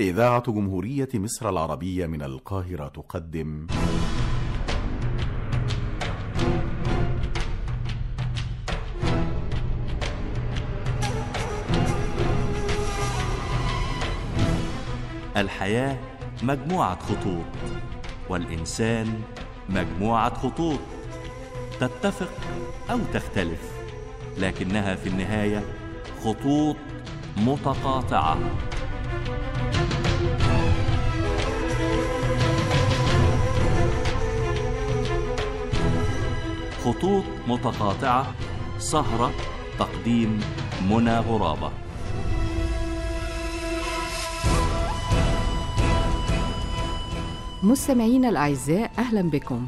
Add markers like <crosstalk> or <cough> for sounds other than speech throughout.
إذاعة جمهورية مصر العربية من القاهرة تقدم. الحياة مجموعة خطوط والإنسان مجموعة خطوط. تتفق أو تختلف لكنها في النهاية خطوط متقاطعة. خطوط متقاطعة سهرة تقديم منى غرابة. مستمعينا الأعزاء أهلا بكم.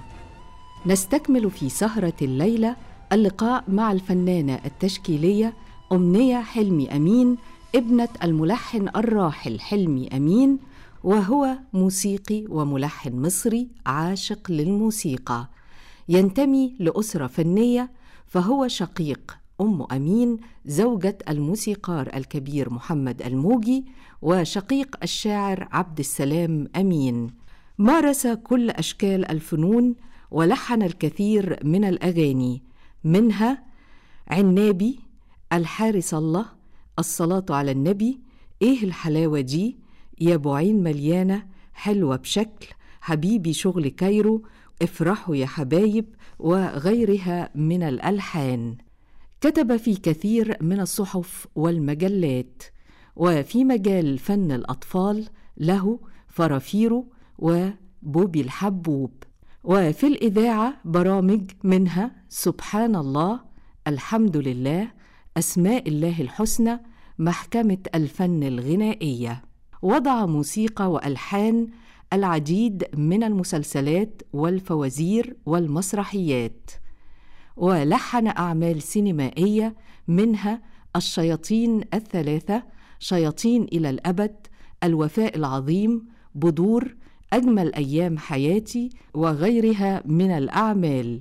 نستكمل في سهرة الليلة اللقاء مع الفنانة التشكيلية أمنية حلمي أمين ابنة الملحن الراحل حلمي أمين وهو موسيقي وملحن مصري عاشق للموسيقى. ينتمي لأسرة فنية فهو شقيق. أم أمين زوجة الموسيقار الكبير محمد الموجي وشقيق الشاعر عبد السلام أمين. مارس كل أشكال الفنون ولحن الكثير من الأغاني منها عنابي الحارس الله الصلاة على النبي إيه الحلاوة دي؟ يا بعين مليانة حلوة بشكل حبيبي شغل كايرو افرحوا يا حبايب وغيرها من الألحان. كتب في كثير من الصحف والمجلات وفي مجال فن الأطفال له فرافيرو وبوبي الحبوب. وفي الإذاعة برامج منها سبحان الله الحمد لله أسماء الله الحسنى محكمة الفن الغنائية. وضع موسيقى وألحان العديد من المسلسلات والفوازير والمسرحيات. ولحن أعمال سينمائية منها الشياطين الثلاثة شياطين إلى الأبد الوفاء العظيم بدور أجمل أيام حياتي وغيرها من الأعمال.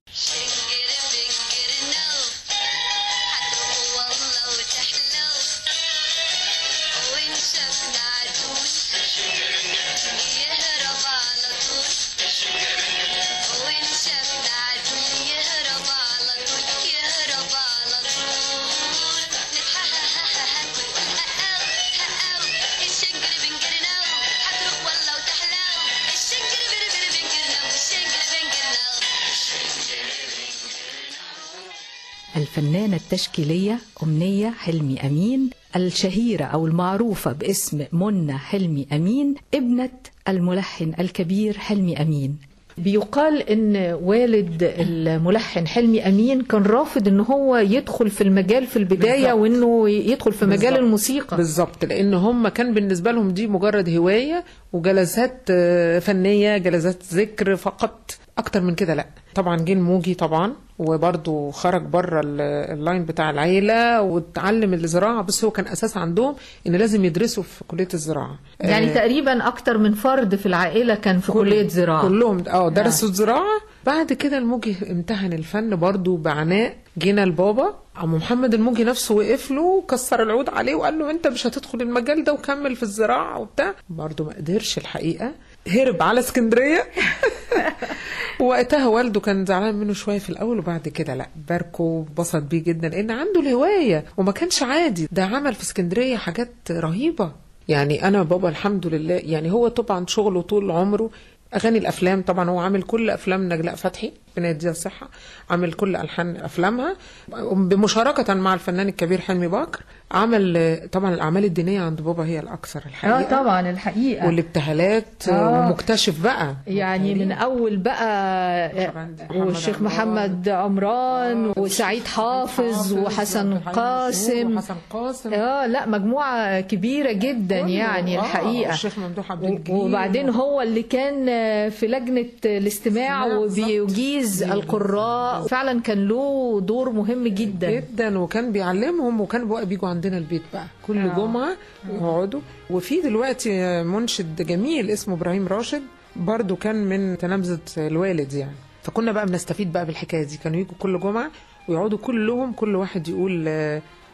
الفنانة التشكيلية أمنية حلمي أمين الشهيرة أو المعروفة باسم منى حلمي أمين ابنة الملحن الكبير حلمي أمين بيقال إن والد الملحن حلمي أمين كان رافض إن هو يدخل في المجال في البداية بالظبط. وإنه يدخل في مجال بالظبط. الموسيقى بالظبط لأن هم كان بالنسبة لهم دي مجرد هواية وجلسات آه، فنية جلسات ذكر فقط أكتر من كده لا. طبعا جه الموجي طبعا وبرضه خرج بره ال- اللاين بتاع العيلة واتعلم الزراعة بس هو كان أساس عندهم إن لازم يدرسوا في كلية الزراعة. يعني آه، تقريبا أكتر من فرد في العائلة كان في كلية زراعة. كلهم آه درسوا الزراعه بعد كده الموجي امتهن الفن برضو بعناء جينا البابا. عم محمد الموجي نفسه وقف له وكسر العود عليه وقال له أنت مش هتدخل المجال ده وكمل في الزراعة وبتاع. برضو ما قدرش الحقيقة. هرب على اسكندرية. <laughs> ووقتها والده كان زعلان منه شوية في الأول وبعد كده لأ باركه وبسط بيه جدا لأن عنده الهواية وما كانش عادي. ده عمل في اسكندرية حاجات رهيبة. يعني أنا بابا الحمد لله يعني هو طبعا شغله طول عمره أغاني الأفلام طبعا هو عامل كل افلام نجلاء فتحي ربنا يديها الصحة. عامل كل ألحان أفلامها. بمشاركة مع الفنان الكبير حلمي بكر عمل آه، طبعا الأعمال الدينية عند بابا هي الأكثر الحقيقة. آه طبعا الحقيقة. والابتهالات آه. آه. ومكتشف بقى. يعني من أول بقى محمد والشيخ. محمد عمران وسعيد حافظ وحسن قاسم. وحسن قاسم. آه لا مجموعة كبيرة جدا. يعني آه، الحقيقة. والشيخ ممدوح عبد الجليل. وبعدين هو اللي كان في لجنة الاستماع استماع وبيجيز القراء. فعلا كان له دور مهم جدا. جدا وكان بيعلمهم وكان بقى بيجوا عندنا البيت بقى. كل آه. جمعة يقعدوا. وفي دلوقتي منشد جميل اسمه إبراهيم راشد برضو كان من تلامذه الوالد يعني. فكنا بقى بنستفيد بقى بالحكاية دي. كانوا يجوا كل جمعة ويقعدوا كلهم كل واحد يقول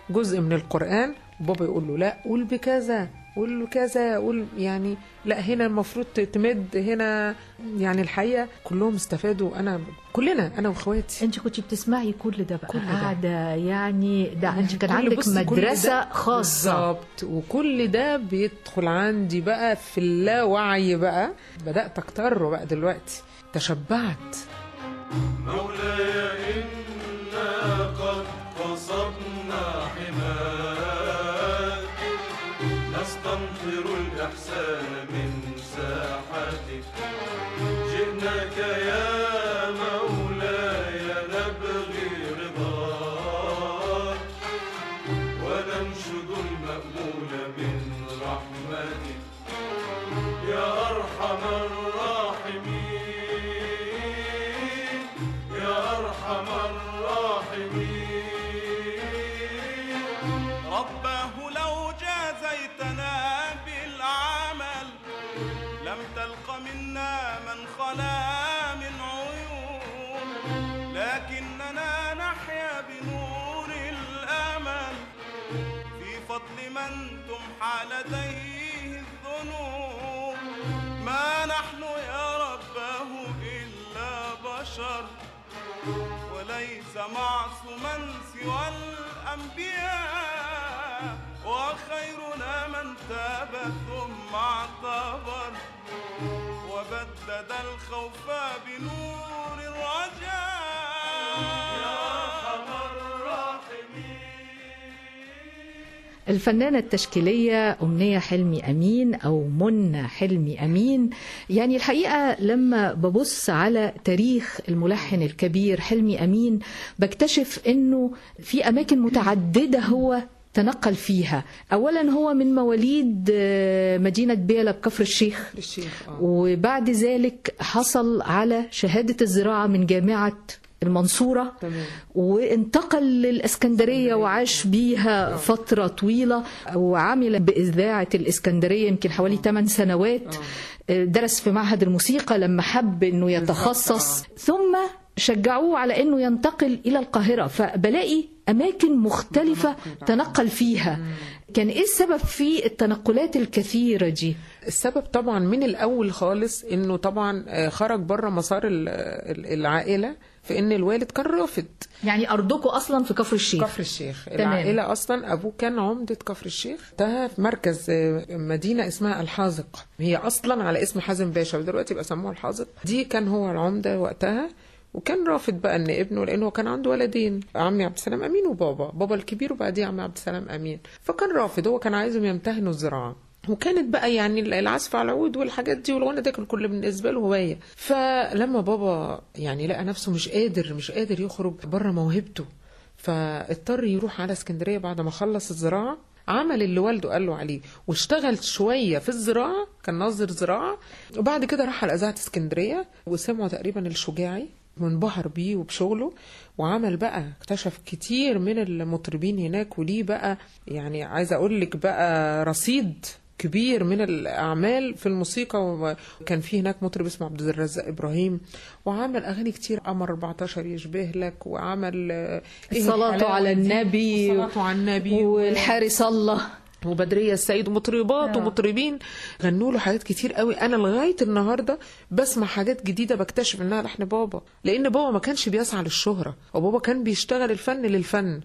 جزء من القرآن وبابا يقول له لا قول بكذا. قول له كذا قول يعني لا هنا المفروض تمد هنا يعني الحقيقة كلهم استفادوا أنا كلنا أنا وإخواتي. أنت كنت بتسمعي كل ده بقى كل ده. قاعدة يعني ده أنت كان عندك مدرسة خاصة. بالظبط. وكل ده بيدخل عندي بقى في اللاوعي بقى. بدأت اكتره بقى دلوقتي. تشبعت. مولاي إنا قد قصدنا حماك. نستمطر الإحسان من لديه الذنوب. ما نحن يا رباه إلا بشر وليس معصوما سوى الأنبياء. وخيرنا من تاب ثم اعتبر. وبدد الخوف بنور الرجاء. الفنانة التشكيلية أمنية حلمي أمين أو منى حلمي أمين. يعني الحقيقة لما ببص على تاريخ الملحن الكبير حلمي أمين بكتشف أنه في أماكن متعددة هو تنقل فيها. أولا هو من مواليد آه، مدينة بيلا بكفر الشيخ. للشيخ آه. وبعد ذلك حصل على شهادة الزراعة من جامعة المنصورة تمام. وانتقل للإسكندرية وعاش بيها فترة طويلة وعمل بإذاعة الإسكندرية يمكن حوالي 8 سنوات. درس في معهد الموسيقى لما حب أنه يتخصص. ثم شجعوه على أنه ينتقل إلى القاهرة. فبلاقي أماكن مختلفة تنقل فيها. كان إيه السبب في التنقلات الكثيرة دي؟ السبب طبعا من الأول خالص إنه طبعا آه، خرج بره مسار ال- ال- العائلة. في إن الوالد كان رافض. يعني أرضكم أصلا في كفر الشيخ. كفر الشيخ. تمام. العائلة أصلا أبوه كان عمدة كفر الشيخ. ده في مركز آه، مدينة اسمها الحاذق هي أصلا على اسم حازم باشا ودلوقتي بقى سموها الحاذق دي كان هو العمدة وقتها وكان رافض بقى إن ابنه لأنه كان عنده ولدين عمي عبد السلام أمين وبابا. بابا الكبير وبعديه عمي عبد السلام أمين. فكان رافض هو كان عايزهم يمتهنوا الزراعة. وكانت بقى يعني العزف على العود والحاجات دي والغنى ده كان كله بالنسبة له هواية. فلما بابا يعني لقى نفسه مش قادر مش قادر يخرج بره موهبته فاضطر يروح على اسكندرية بعد ما خلص الزراعة عمل اللي والده قال له عليه واشتغل شوية في الزراعة كان ناظر زراعة وبعد كده راح على إذاعة اسكندرية وسمعوا تقريبا الشجاعي وانبهر بيه وبشغله وعمل بقى اكتشف كتير من المطربين هناك وليه بقى يعني عايزه أقول لك بقى رصيد كبير من الأعمال في الموسيقى وكان في هناك مطرب اسمه عبد الرزاق إبراهيم وعمل أغاني كتير قمر 14 يشبه لك وعمل آه، إيه الحلاوة على؟ النبي الصلاة على النبي والحارس الله. وبدرية السيد ومطربات ومطربين. غنوا له حاجات كتير قوي. أنا لغاية النهارده بسمع حاجات جديدة بكتشف إنها لحن بابا لأن بابا ما كانش بيسعى للشهرة وبابا كان بيشتغل الفن للفن.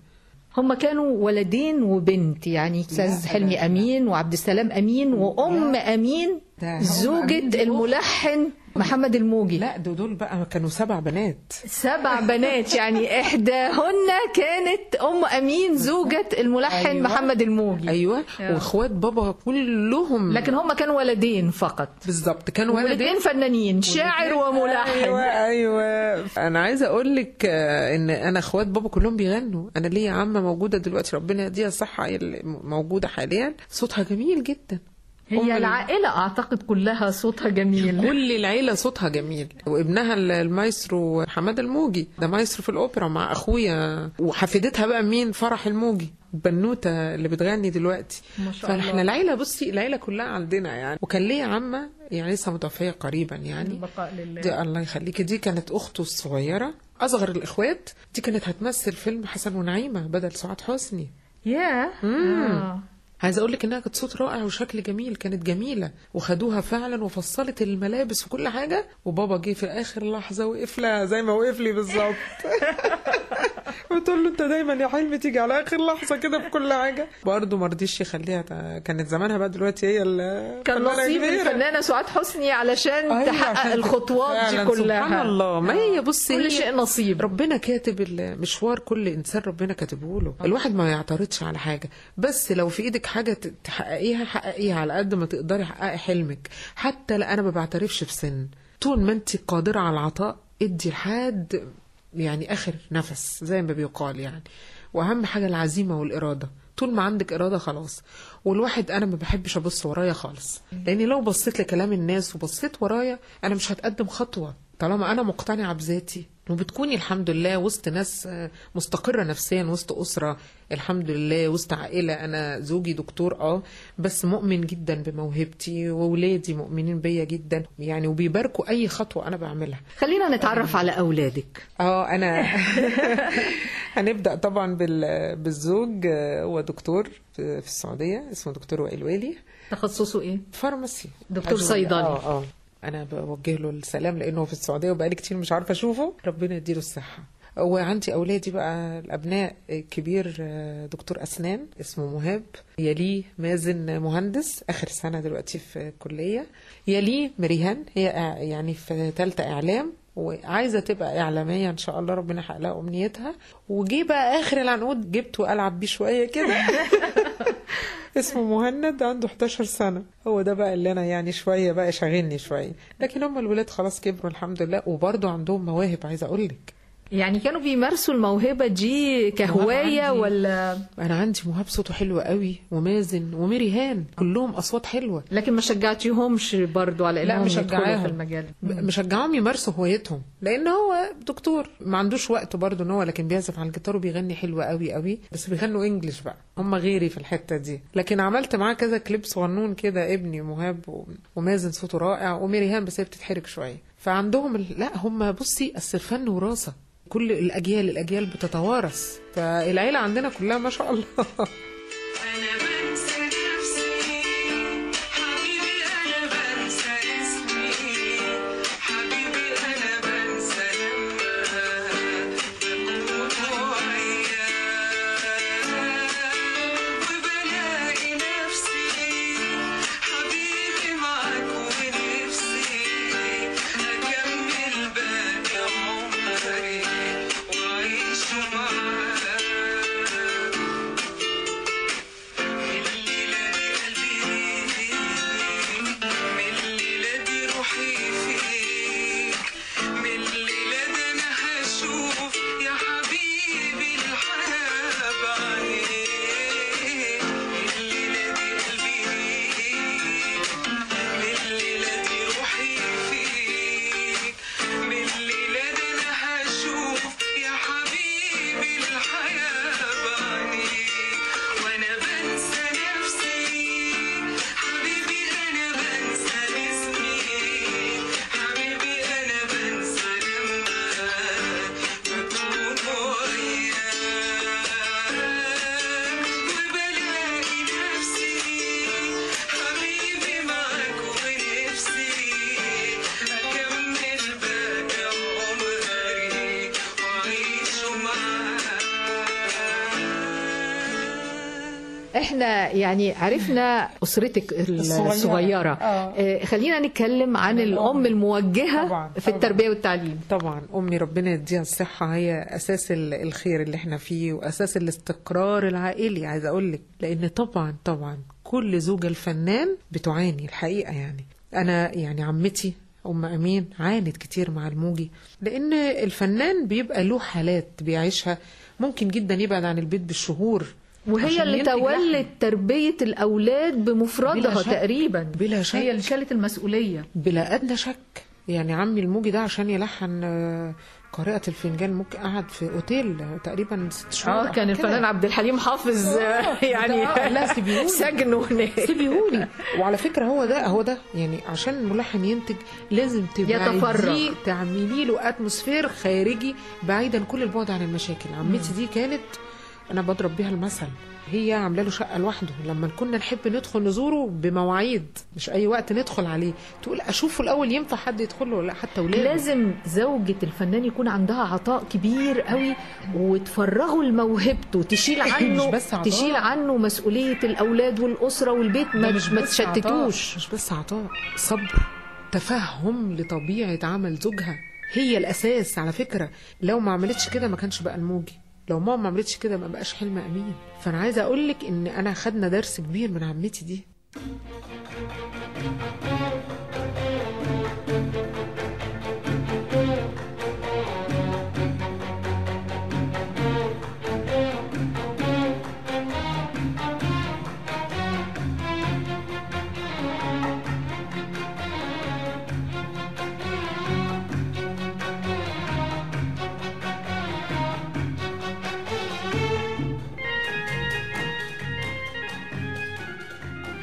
هم كانوا ولدين وبنت يعني أستاذ حلمي أمين وعبد السلام أمين وأم أمين زوجة. الملحن محمد الموجي. لا ده دول بقى كانوا سبع بنات. سبع بنات يعني <laughs> إحداهن كانت أم أمين زوجة الملحن أيوة. محمد الموجي. أيوه. وإخوات بابا كلهم. لكن هم كانوا ولدين فقط. بالظبط كانوا ولدين والاثنين فنانين شاعر وملحن. أيوه أيوه. أنا عايزة أقول لك آه، إن أنا إخوات بابا كلهم بيغنوا. أنا ليا عمة موجودة دلوقتي ربنا يديها الصحة موجودة حاليا. صوتها جميل جدا. هي ال- العائلة أعتقد كلها صوتها جميل. كل العيلة صوتها جميل. وابنها ال- المايسترو حمادة الموجي. ده مايسترو في الأوبرا مع أخويا. وحفيدتها بقى مين؟ فرح الموجي. البنوتة اللي بتغني دلوقتي. ما شاء فاحنا الله. العيلة بصي العيلة كلها عندنا يعني. وكان ليا عمة يعني لسه متوفية قريبا يعني. البقاء لله. دي الله يخليكي. دي كانت أخته الصغيرة. أصغر الإخوات. دي كانت هتمثل فيلم حسن ونعيمة بدل سعاد حسني. ياه. آه. عايزه أقول لك إنها كانت صوت رائع وشكل جميل كانت جميلة. وخدوها فعلا وفصلت الملابس وكل حاجة. وبابا جه في آخر لحظة وقف لها زي ما وقف لي بالظبط. <laughs> بتقول له انت دايما يا حلمي تيجي على آخر لحظة كده في كل حاجة. برضه ما رضيش يخليها كانت زمانها بقى دلوقتي هي ال- كان نصيب. الفنانة سعاد حسني علشان أيوة، تحقق الخطوات دي كلها. سبحان الله. ما هي بصي كل شيء نصيب. ربنا كاتب المشوار كل إنسان ربنا كاتبه له. الواحد ما يعترضش على حاجة. بس لو في إيدك حاجة تحققيها حققيها على قد ما تقدري حققي حلمك. حتى لا أنا ما بعترفش بسن. طول ما انت قادرة على العطاء ادي لحد يعني آخر نفس زي ما بيقال يعني. وأهم حاجة العزيمة والإرادة. طول ما عندك إرادة خلاص. والواحد أنا ما بحبش أبص ورايا خالص. لأني لو بصيت لكلام الناس وبصيت ورايا أنا مش هتقدم خطوة طالما أنا مقتنعة بذاتي. وبتكوني الحمد لله وسط ناس آه، مستقرة نفسيا وسط أسرة. الحمد لله وسط عائلة. أنا زوجي دكتور آه بس مؤمن جدا بموهبتي واولادي مؤمنين بيا جدا. يعني وبيباركوا أي خطوة أنا بعملها. خلينا نتعرف على أولادك. آه أنا <laughs> هنبدأ طبعا بال- بالزوج آه، هو دكتور في في السعودية اسمه دكتور وائل والي. تخصصه إيه؟ فارماسي. دكتور. صيدلي. آه آه. أنا بوجه له السلام لأنه في السعودية وبقالي كتير مش عارفة أشوفه. ربنا يديله الصحة. وعندي أولادي بقى الأبناء الكبير آه، دكتور أسنان اسمه مهاب. يليه مازن مهندس آخر سنة دلوقتي في الكليه يليه مريهان هي يعني في ثالثه إعلام. وعايزة تبقى إعلامية إن شاء الله ربنا يحقق لها أمنيتها. وجي بقى آخر العنقود جبته العب بيه شوية كده. <laughs> اسمه مهند عنده 11 سنة. هو ده بقى اللي أنا يعني شوية بقى شاغلني شوية. لكن هم الولاد خلاص كبروا الحمد لله وبرضه عندهم مواهب عايزة أقول لك يعني كانوا بيمارسوا الموهبة دي كهواية. ولا؟ أنا عندي مهاب صوته حلو قوي ومازن وميريهان كلهم أصوات حلوة. لكن ما شجعتيهمش برضو على لا مشجعاهم في المجال. مشجعاهم يمارسوا هوايتهم لأن هو دكتور ما عندوش وقت برضه إن هو لكن بيعزف على الجيتار وبيغني حلو قوي قوي بس بيغنوا انجلش بقى. هم غيري في الحتة دي. لكن عملت معاه كذا كليب صغنون كده ابني مهاب ومازن صوته رائع وميريهان بس هي بتتحرك شوية. فعندهم. لا هم بصي اصل الفن وراثة كل الأجيال الأجيال بتتوارث فالعيلة عندنا كلها ما شاء الله <laughs> إحنا يعني عرفنا أسرتك الصغيرة. الصغيرة. آه. آه، خلينا نتكلم عن الأم الموجهة طبعاً، في طبعاً. التربية والتعليم. طبعا أمي ربنا يديها الصحة. هي أساس ال- الخير اللي إحنا فيه وأساس الاستقرار العائلي. عايزة أقول لك لأن طبعا طبعا كل زوجة الفنان بتعاني الحقيقة يعني. أنا يعني عمتي أم أمين عانت كتير مع الموجي. لأن الفنان بيبقى له حالات بيعيشها. ممكن جدا يبعد عن البيت بالشهور وهي اللي تولت الأولاد بلا بمفردها. تقريبا بلا شك. هي اللي شالت المسؤولية بلا أدنى شك يعني عمي الموجي ده عشان يلحن آه، قارئة الفنجان ممكن قعد في أوتيل تقريبا ست شهور آه كان. الفنان عبد الحليم حافظ آه، <laughs> يعني ده- لا، سيبيهولي. سجنه هناك سيبيهولي وعلى فكرة هو ده هو ده يعني عشان الملحن ينتج لازم. تبعديه تعملي له اتموسفير خارجي بعيدا كل البعد عن المشاكل عمتي دي كانت أنا بضرب بيها المثل. هي عاملة له شقة لوحده. لما كنا نحب ندخل نزوره بمواعيد. مش أي وقت ندخل عليه. تقول أشوفه الأول ينفع حد يدخل له ولا حتى ولاده. لازم زوجة الفنان يكون عندها عطاء كبير قوي وتفرغه لموهبته. تشيل <laughs> عنه مش بس عطاء. تشيل عنه مسؤولية الأولاد والأسرة والبيت. ما, مش ما بس عطاء، تشتتوش. مش بس عطاء. صبر تفهم لطبيعة عمل زوجها. هي الأساس على فكرة. لو ما عملتش كده ما كانش بقى الموجي. لو ماما ما عملتش كده ما بقاش حلم أمين. فأنا عايزة أقول لك إن أنا خدنا درس كبير من عمتي دي.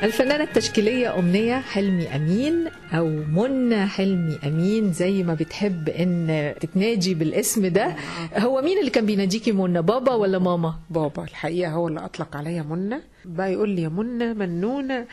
الفنانة التشكيلية أمنية حلمي أمين أو منى حلمي أمين زي ما بتحب إن تتناجي بالاسم ده. هو مين اللي كان بيناديكي منى بابا ولا ماما؟ بابا الحقيقة هو اللي أطلق عليا منى. بقى يقول لي يا منى منونة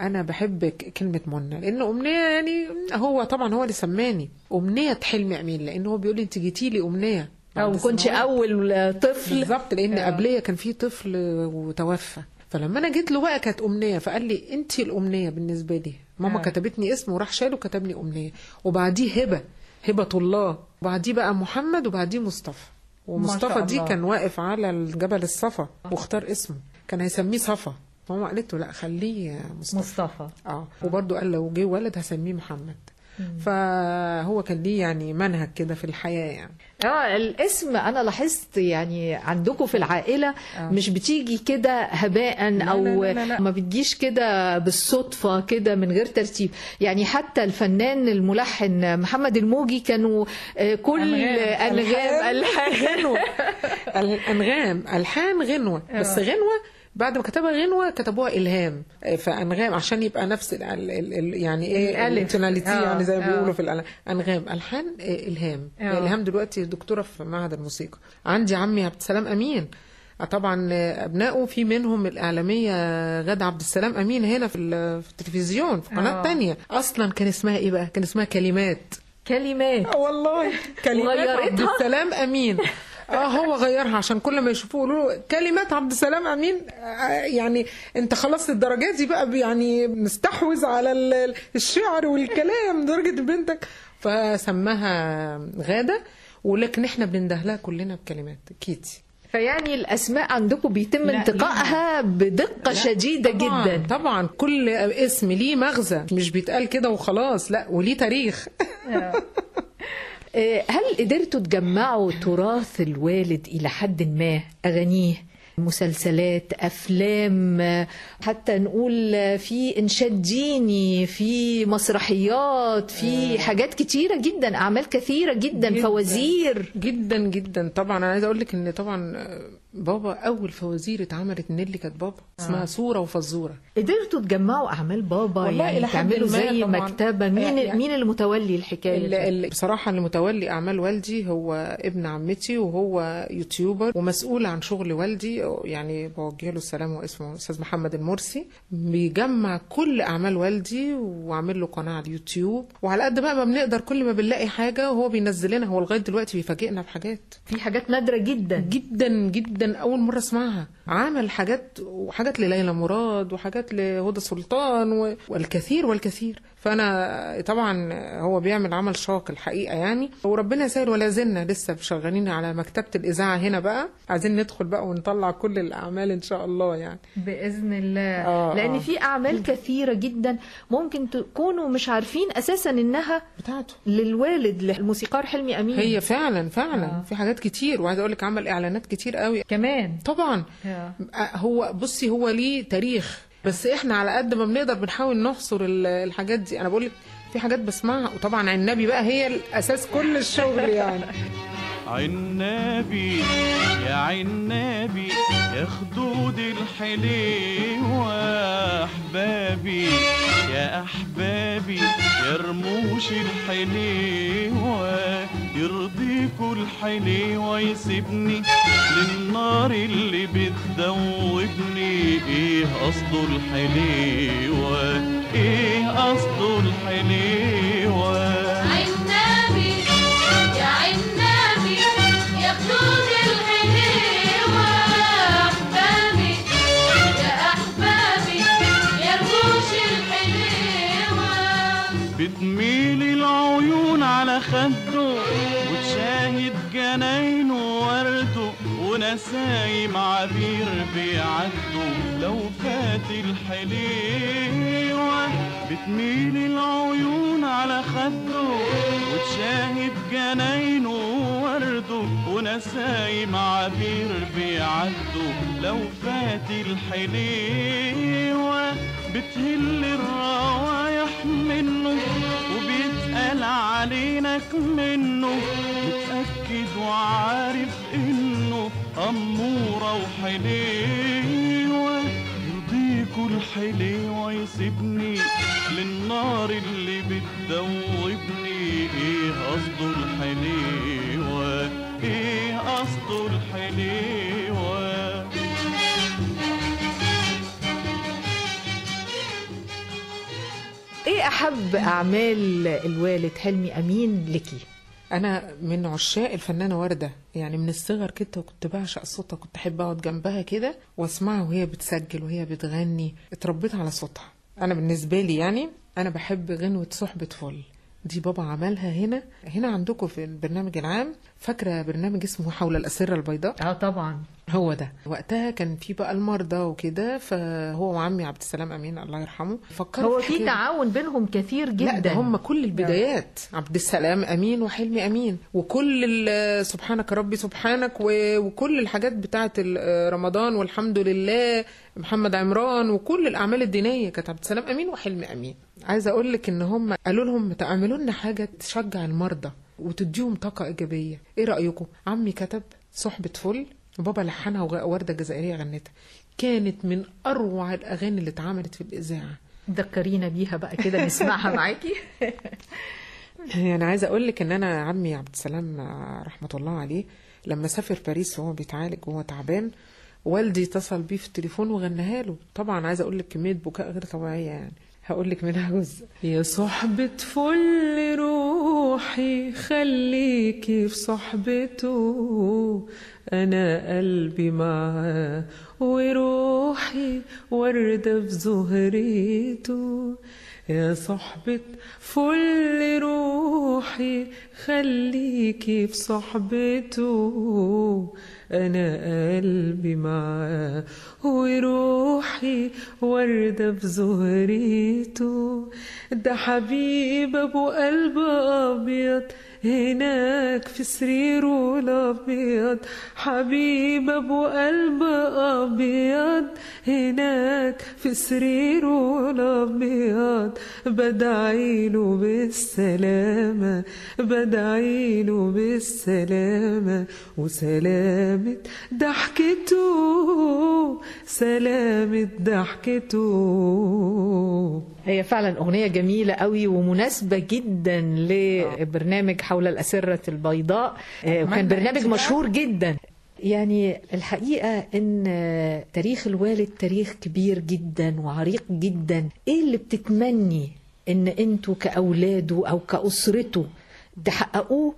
أنا بحب كلمة منى لأن أمنية يعني هو طبعا هو اللي سماني. أمنية حلمي أمين لأن هو بيقول لي أنت جيتي لي أمنية. كنت سنوات. أول طفل. بالظبط لأن قبلية كان في طفل وتوفى. فلما أنا جيت له بقى كانت أمنية فقال لي انت الأمنية بالنسبة لي. ماما آه. كتبتني اسم وراح شاله كتب لي أمنية. وبعديه هبة هبة الله وبعديه بقى محمد وبعديه مصطفى. ومصطفى دي. كان واقف على الجبل الصفا واختار اسمه. كان هيسميه صفا. فماما قالت له لا خليه مصطفى. مصطفى. آه. وبرضه قال لو جه ولد هسميه محمد. فهو كان ليه يعني منهج كده في الحياة يعني. آه الاسم أنا لاحظت يعني عندكم في العائلة مش بتيجي كده هباء أو لا، لا، لا. ما بتجيش كده بالصدفة كده من غير ترتيب. يعني حتى الفنان الملحن محمد الموجي كانوا آه، كل. أنغام. ألحان. غنوة. الأنغام <laughs> ألحان غنوة. بس غنوة بعد ما كتبها غنوة كتبوها إلهام فأنغام عشان يبقى نفس ال ال ال يعني إيه الألف. التوناليتي آه، يعني زي ما آه. بيقولوا في أنغام ألحان آه، إلهام آه. إلهام دلوقتي دكتورة في معهد الموسيقى عندي عمي عبد السلام أمين آه، طبعا آه، أبنائه في منهم الإعلامية غادة عبد السلام أمين هنا في ال- في التلفزيون في قناة آه. تانية أصلا كان اسمها إيه بقى؟ كان اسمها كلمات كلمات والله كلمات؟ عبد السلام أمين <laughs> آه هو غيرها عشان كل ما يشوفوه يقولوا له كلمات عبد السلام أمين. آه، يعني أنت خلاص الدرجات دي بقى يعني مستحوذ على ال- الشعر والكلام درجة بنتك. فسماها غادة ولكن إحنا بننده لها كلنا بكلمات. كيتي. فيعني الأسماء عندكم بيتم لا، انتقائها بدقة شديدة طبعا جدا. طبعا. كل اسم ليه مغزى. مش بيتقال كده وخلاص لا وليه تاريخ. آه، <laughs> هل قدرتوا تجمعوا تراث الوالد إلى حد ما؟ أغانيه مسلسلات أفلام آه، حتى نقول آه، في إنشاد ديني في مسرحيات في حاجات كتيرة جدا أعمال كثيرة جدا, جداً. فوازير. جدا جدا. طبعا أنا عايزة أقول لك إن طبعا آه، بابا أول فوازير اتعملت نيلي كانت بابا اسمها صورة وفزورة. قدرتوا تجمعوا أعمال بابا والله يعني تعملوا زي طبعاً. مكتبة. مين يعني- مين اللي متولي الحكاية اللي؟ اللي بصراحة اللي متولي أعمال والدي هو ابن عمتي وهو YouTuber ومسؤول عن شغل والدي. يعني بوجه له السلام واسمه أستاذ محمد المرسي. بيجمع كل أعمال والدي وعامل له قناة على اليوتيوب. وعلى قد بقى ما بنقدر كل ما بنلاقي حاجة وهو بينزل لنا. هو لغاية دلوقتي بيفاجئنا بحاجات. في حاجات نادرة جدا. جدا جدا. أول مرة أسمعها. عمل حاجات وحاجات لليلى مراد وحاجات لهدى سلطان والكثير والكثير. فأنا طبعا هو بيعمل عمل شاق الحقيقة يعني. وربنا يسهل ولا زلنا لسه شغالين على مكتبة الإذاعة هنا بقى. عايزين ندخل بقى ونطلع كل الأعمال إن شاء الله يعني. بإذن الله. آه، لأن آه. في أعمال كثيرة جدا ممكن تكونوا مش عارفين أساسا إنها بتاعته. للوالد للموسيقار حلمي أمين. هي فعلا فعلا. في حاجات كتير. وعايزه أقول لك عمل إعلانات كتير قوي. كمان. طبعا. آه. هو بصي هو ليه تاريخ. بس إحنا على قد ما بنقدر بنحاول نحصر ال- الحاجات دي. أنا بقول لك في حاجات بسمعها. وطبعا عنابي بقى هي الأساس كل الشغل يعني. <laughs> عنابي يا عنابي يا خدود الحليوة أحبابي يا أحبابي يا رموش الحليوة يرضيكوا الحليوة يسيبني للنار اللي بتذوبني إيه قصده الحليوة إيه قصده الحليوة عنابي يا عنابي يا خدود الحليوة أحبابي يا أحبابي يا رموش الحليوة بتميل العيون على خده. وتشاهد جناينه ورده ونسايم عبير بيعدوا لو فات الحليوة بتميل العيون على خده وتشاهد جناينه ورده ونسايم عبير بيعدوا لو فات الحليوة بتهل الروايح منه وبيتقال علينك منه وعارف إنه أمورة وحليوة يرضيكوا الحليوة يسيبني للنار اللي بتذوبني. إيه قصده الحليوة إيه قصده الحليوة إيه أحب أعمال الوالد حلمي أمين لكي؟ أنا من عشاق الفنانة وردة. يعني من الصغر كده كنت بعشق صوتها كنت أحب أقعد جنبها كده وأسمعها وهي بتسجل وهي بتغني. اتربيت على صوتها. أنا بالنسبة لي يعني أنا بحب غنوة صحبة فل. دي بابا عملها هنا هنا عندكم في البرنامج العام. فاكرة برنامج اسمه حول الأسرة البيضاء؟ آه طبعا. هو ده. وقتها كان في بقى المرضى وكده فهو وعمي عبد السلام أمين الله يرحمه فكروا هو في. تعاون بينهم كثير جدا لا ده هم كل البدايات. عبد السلام أمين وحلمي أمين وكل سبحانك ربي سبحانك وكل الحاجات بتاعه ال- رمضان والحمد لله محمد عمران وكل الأعمال الدينية كانت عبد السلام أمين وحلمي أمين. عايزة أقول لك إن هم قالوا لهم تعملوا لنا حاجة تشجع المرضى. وتديهم طاقة إيجابية. إيه رأيكم؟ عمي كتب صحبة فل وبابا لحنها وورده جزائرية غنتها. كانت من أروع الأغاني اللي اتعملت في الإذاعة. ذكرينا بيها بقى كده <laughs> نسمعها معاكي. أنا عايزة أقول لك إن أنا عمي عبد السلام رحمة الله عليه لما سافر باريس وهو بيتعالج وهو تعبان والدي اتصل بيه في التليفون وغناها له. طبعا عايزة أقول لك كمية بكاء غير طبيعية يعني. هقول لك منها جزء يا صحبة فل روحي خليكي في صحبته. أنا قلبي معاه وروحي وردة في زهرته. يا صحبة فل روحي خليكي في صحبته. أنا قلبي معاه وروحي وردة في زهريته ده حبيب أبو قلب أبيض هناك في سريره الأبيض حبيب أبو قلب أبيض. هناك في سريره الأبيض بدعيله بالسلامة بدعيله بالسلامة. وسلامة ضحكته سلامة ضحكته. هي فعلا أغنية جميلة قوي ومناسبة جدا لبرنامج حول الأسرة البيضاء. آه، وكان برنامج مشهور جدا. يعني الحقيقة إن تاريخ الوالد تاريخ كبير جدا وعريق جدا. إيه اللي بتتمني إن أنتوا كأولاده أو كأسرته تحققوه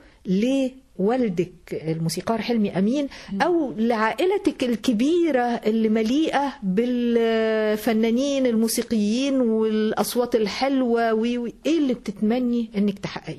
لوالدك الموسيقار حلمي أمين أو لعائلتك الكبيرة اللي مليئة بالفنانين الموسيقيين والأصوات الحلوة وي- وي- إيه اللي بتتمني إنك تحققيه؟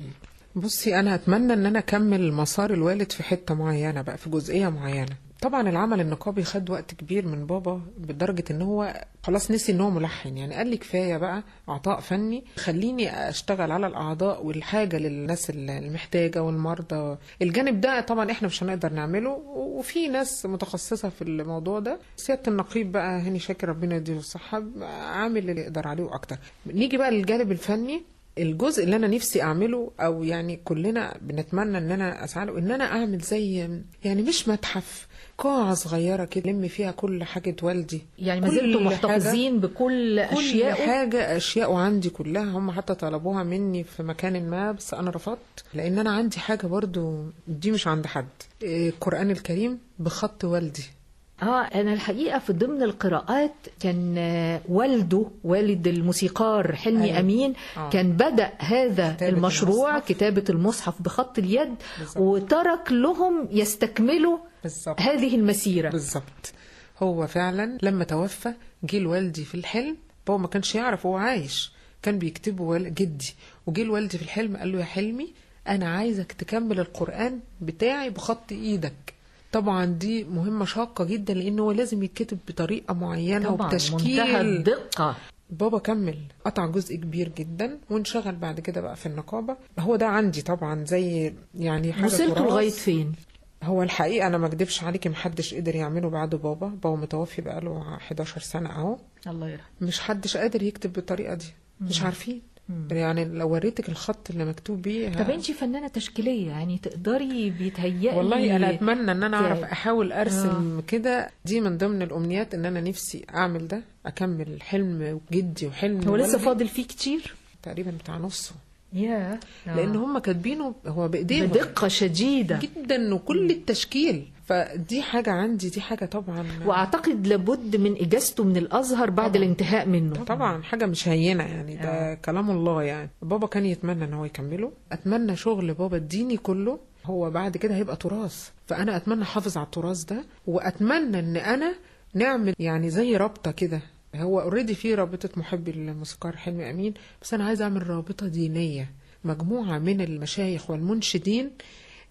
بصي أنا اتمنى إن أنا أكمل مسار الوالد في حتة معينة بقى في جزئية معينة. طبعا العمل النقابي خد وقت كبير من بابا بدرجة إن هو خلاص نسي إن هو ملحن. يعني قال لي كفاية بقى عطاء فني خليني أشتغل على الأعضاء والحاجة للناس المحتاجة والمرضى. الجانب ده طبعا إحنا مش هنقدر نعمله وفي ناس متخصصة في الموضوع ده. سيادة النقيب بقى هاني شاكر ربنا يديله الصحة عامل اللي يقدر عليه وأكتر. نيجي بقى للجانب الفني. الجزء اللي أنا نفسي أعمله أو يعني كلنا بنتمنى إن أنا أسعى له إن أنا أعمل زي يعني مش متحف قاعة صغيرة كده لم فيها كل حاجة والدي يعني ما كل زلتوا محتفظين بكل كل اشيائه حاجة أشياء عندي كلها هم حتى طلبوها مني في مكان ما بس أنا رفضت لأن أنا عندي حاجة برضو دي مش عند حد إيه، القرآن الكريم بخط والدي آه أنا الحقيقة في ضمن القراءات كان آه، والده والد الموسيقار حلمي أيوة. أمين آه. كان بدأ هذا كتابة المشروع المصحف. كتابة المصحف بخط اليد بالظبط. وترك لهم يستكملوا بالظبط هذه المسيرة. بالظبط هو فعلا لما توفى جه لوالدي في الحلم بابا ما كانش يعرف هو عايش. كان بيكتبه وال- جدي. وجه لوالدي في الحلم قال له يا حلمي أنا عايزك تكمل القرآن بتاعي بخط إيدك. طبعا دي مهمة شاقة جدا لأن هو لازم يتكتب بطريقة معينة طبعا وبتشكيل. منتهى الدقة. بابا كمل. قطع جزء كبير جدا وانشغل بعد كده بقى في النقابة. هو ده عندي طبعا زي يعني حاجة وصلتوا تراث. لغاية فين؟ هو الحقيقة أنا ما أكدبش عليكي محدش قدر يعمله بعد بابا. بابا متوفي بقاله 11 سنة أهو. الله يرحمه. مش حدش قادر يكتب بالطريقة دي. مش عارفين. يعني لو وريتك الخط اللي مكتوب بيه طب انت فنانة تشكيلية يعني تقدري بيتهيألي والله أنا أتمنى إن أنا أعرف يعني- أحاول أرسم كده. دي من ضمن الأمنيات إن أنا نفسي أعمل ده أكمل حلم جدي وحلم هو لسه. فاضل فيه كتير؟ تقريبا بتاع نصه. يا لأن هم كاتبينه هو بإيديهم. بدقة شديدة. جدا وكل التشكيل. فدي حاجة عندي دي حاجة طبعا. وأعتقد لابد من إجازته من الأزهر بعد طبعاً. الانتهاء منه. طبعا. حاجة مش هينة يعني. ده آه. كلام الله يعني. بابا كان يتمنى إن هو يكمله. أتمنى شغل بابا الديني كله. هو بعد كده هيبقى تراث. فأنا أتمنى أحافظ على التراث ده. وأتمنى إن أنا نعمل يعني زي رابطة كده. هو اوريدي في رابطة محبي الموسيقار حلمي أمين بس أنا عايزة أعمل رابطة دينية مجموعة من المشايخ والمنشدين.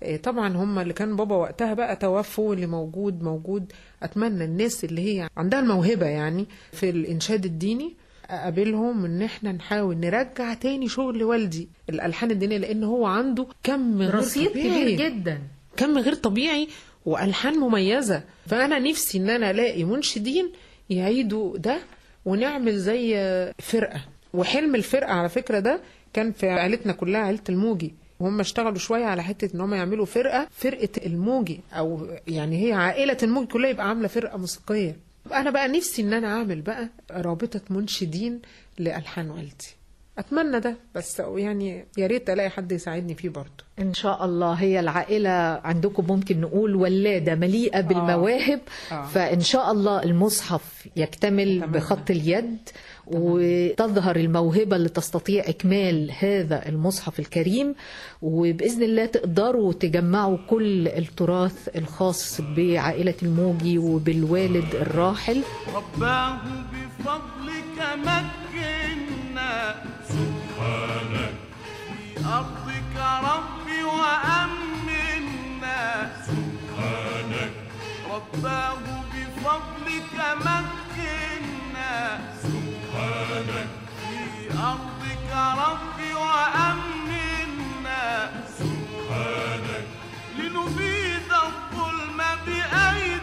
إيه، طبعا هم اللي كان بابا وقتها بقى توفوا اللي موجود موجود. أتمنى الناس اللي هي عندها الموهبة يعني في الإنشاد الديني أقابلهم إن إحنا نحاول نرجع تاني شغل والدي الألحان الدينية لأن هو عنده كم رصيد. كبير جدا. كم غير طبيعي وألحان مميزة. فأنا نفسي إن أنا ألاقي منشدين يعيدوا ده. ونعمل زي فرقة. وحلم الفرقة على فكرة ده كان في عيلتنا كلها عيلة الموجي. وهم اشتغلوا شوية على حتة إن هم يعملوا فرقة فرقة الموجي. أو يعني هي عائلة الموجي كلها يبقى عاملة فرقة موسيقية. أنا بقى نفسي إن أنا أعمل بقى رابطة منشدين لألحان والدي. أتمنى ده بس يعني يا ريت ألاقي حد يساعدني فيه برضه إن شاء الله هي العائلة عندكم ممكن نقول ولادة مليئة بالمواهب آه. فإن شاء الله المصحف يكتمل أتمنى. بخط اليد وتظهر الموهبة اللي تستطيع إكمال هذا المصحف الكريم وبإذن الله تقدروا تجمعوا كل التراث الخاص بعائلة الموجي وبالوالد الراحل رباه بفضلك مكنا سبحانك. في أرضك ربي وأمنا سبحانك. رباه بفضلك مكنا. سبحانك. في أرضك ربي وأمنا سبحانك. لنبيد الظلم بأيدينا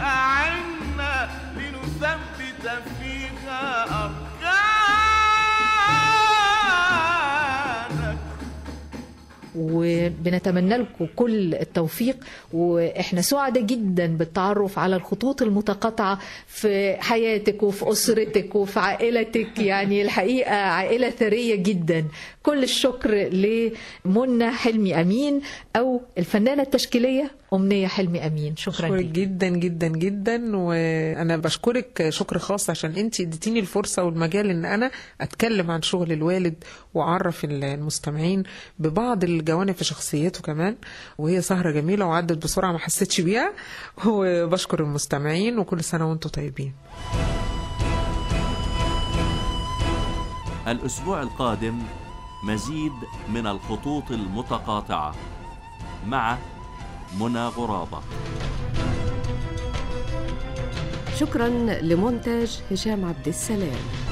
أعنا لنثبت فيها أركانك. وبنتمنى لكم كل التوفيق وإحنا سعداء جدا بالتعرف على الخطوط المتقاطعة في حياتك وفي أسرتك وفي عائلتك. يعني الحقيقة عائلة ثرية جدا. كل الشكر لمنى حلمي أمين أو الفنانة التشكيلية أمنية حلمي أمين. شكرا لك جدا جدا جدا. وأنا بشكرك. شكر خاص عشان انت اديتيني الفرصة والمجال إن أنا أتكلم عن شغل الوالد وأعرف المستمعين ببعض الجوانب في شخصيته كمان. وهي سهرة جميلة وعدت بسرعة ما حسيتش بيها. وبشكر المستمعين وكل سنة وأنتم طيبين. الأسبوع القادم مزيد من الخطوط المتقاطعة مع منى غرابة. شكرا لمونتاج هشام عبد السلام.